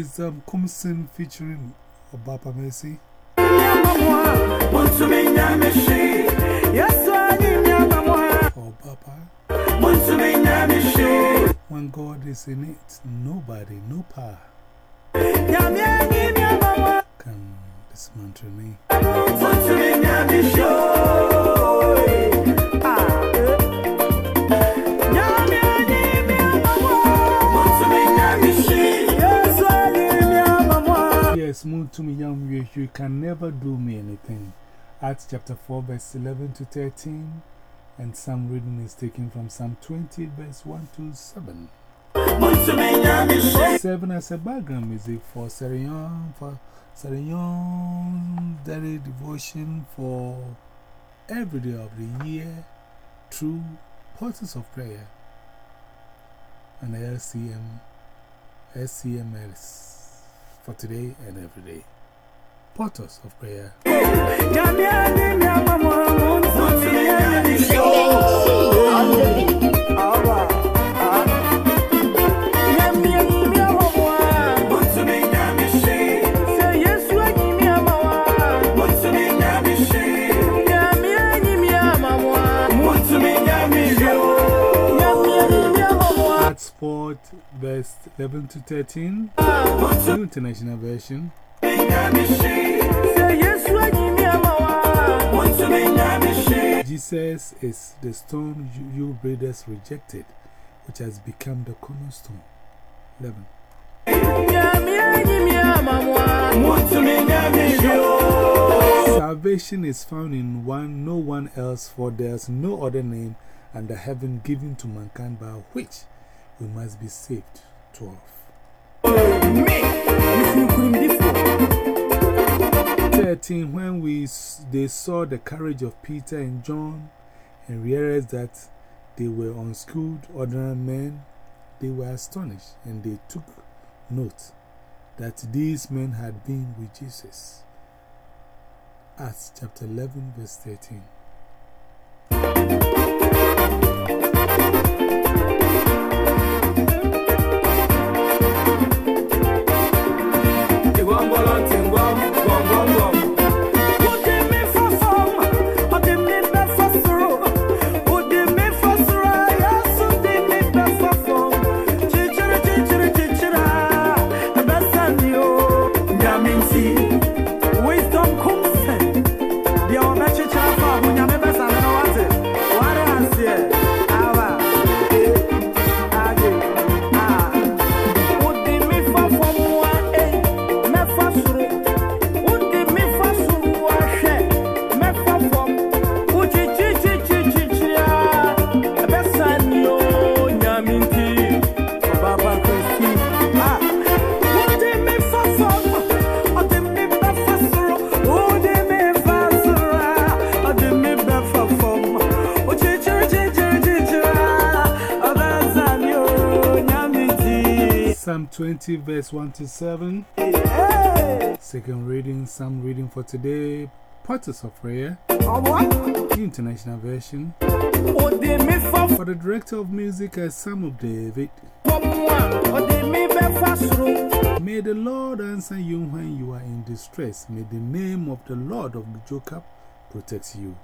Wisdom um, Kumsin featuring Obapa Mercy. Obapa. When God is in it, nobody, no power can dismantle me. Acts chapter 4, verse 11 to 13, and some reading is taken from Psalm 20, verse 1 to 7. 7 as a background music for Serion, for Serion daily devotion for every day of the year through portals of prayer and LCM, SCMS for today and every day. Portals of prayer. Acts 4, verse 11 to 13, New International Version. Jesus is the stone you, you builders rejected, which has become the cornerstone. 11. Salvation is found in one, no one else, for there's no other name under heaven given to mankind by which we must be saved. 12. 13. When we, they saw the courage of Peter and John and realized that they were unschooled, ordinary men, they were astonished and they took note that these men had been with Jesus. Acts chapter 11, verse 13. 20, verse 1 to 7. Second reading, Psalm reading for today, Portals of Prayer, New International Version. For the director of music, as Psalm David. May the Lord answer you when you are in distress. May the name of the Lord of Jacob protect you.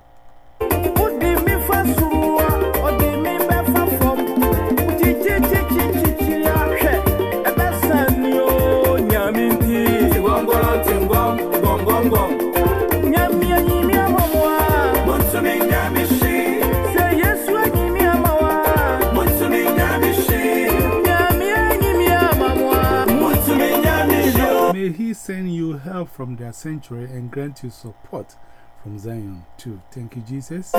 Help from their sanctuary and grant you support from Zion too. Thank you, Jesus.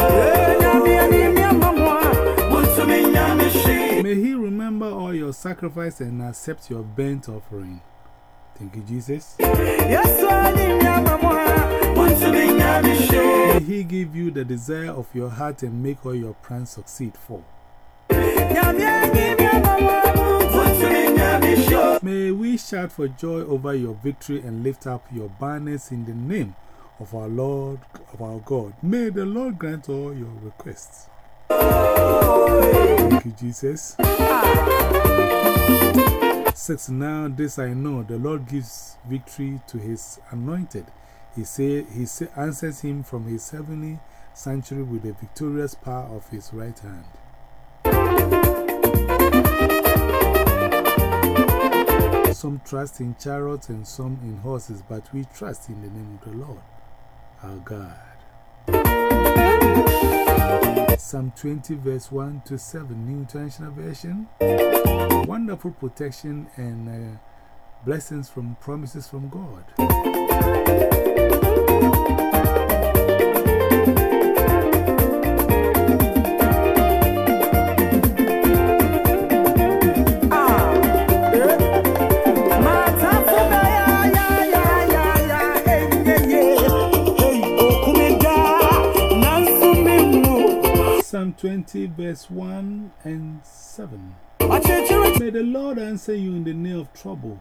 May He remember all your sacrifice and accept your burnt offering. Thank you, Jesus. May He give you the desire of your heart and make all your plans succeed for. Shout for joy over your victory and lift up your banners in the name of our Lord, of our God. May the Lord grant all your requests. Thank you, Jesus. 6 Now this I know, the Lord gives victory to his anointed. He, say, he say, answers him from his heavenly sanctuary with the victorious power of his right hand. Some trust in chariots and some in horses, but we trust in the name of the Lord, our God. Psalm 20, verse 1 to 7, New International Version. Wonderful protection and uh, blessings from promises from God. 20, verse 1 and 7. May the Lord answer you in the day of trouble.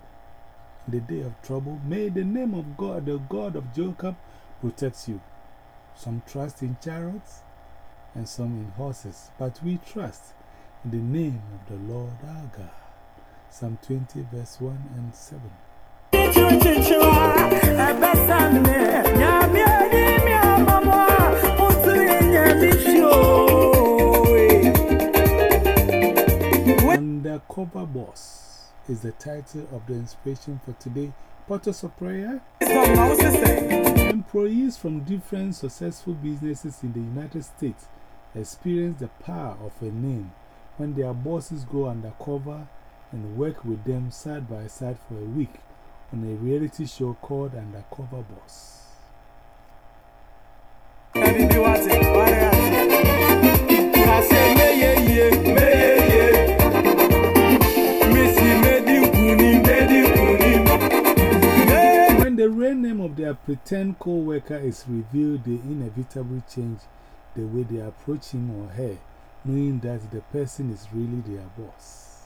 In the day of trouble, may the name of God, the God of Jacob, protect you. Some trust in chariots and some in horses, but we trust in the name of the Lord our God. Psalm 20, verse 1 and 7. Undercover Boss is the title of the inspiration for today. Portals of Prayer. Employees from different successful businesses in the United States experience the power of a name when their bosses go undercover and work with them side by side for a week on a reality show called Undercover Boss. 10 co worker is revealed, the inevitable change the way they approach him or her, knowing that the person is really their boss.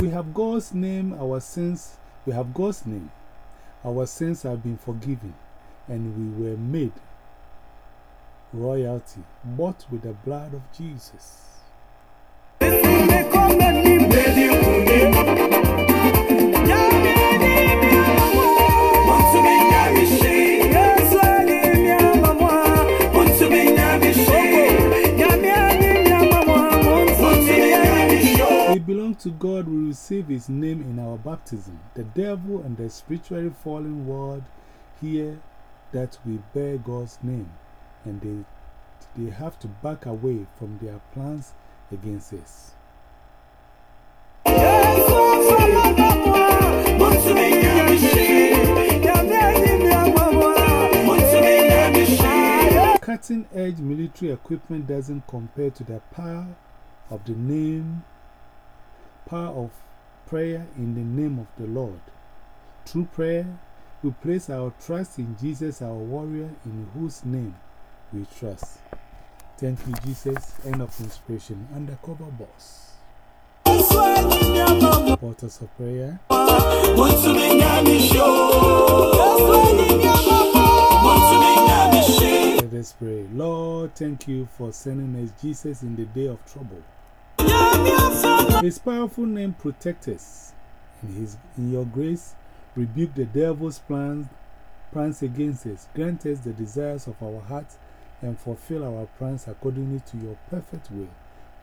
We have God's name, our sins, we have God's name. Our sins have been forgiven, and we were made royalty, bought with the blood of Jesus. To God, we receive His name in our baptism. The devil and the spiritually fallen world hear that we bear God's name, and they, they have to back away from their plans against us. Cutting edge military equipment doesn't compare to the power of the name, power of prayer in the name of the Lord. Through prayer, we place our trust in Jesus, our warrior, in whose name we trust. Thank you, Jesus. End of inspiration. Undercover boss. Portals of prayer. Let us pray. Lord, thank you for sending us Jesus in the day of trouble. His powerful name protect us. In, his, in your grace, rebuke the devil's plans, plans against us. Grant us the desires of our hearts and fulfill our plans accordingly to your perfect will.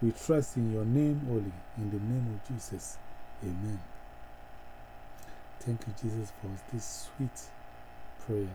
We trust in your name only, in the name of Jesus. Amen. Thank you, Jesus, for this sweet prayer.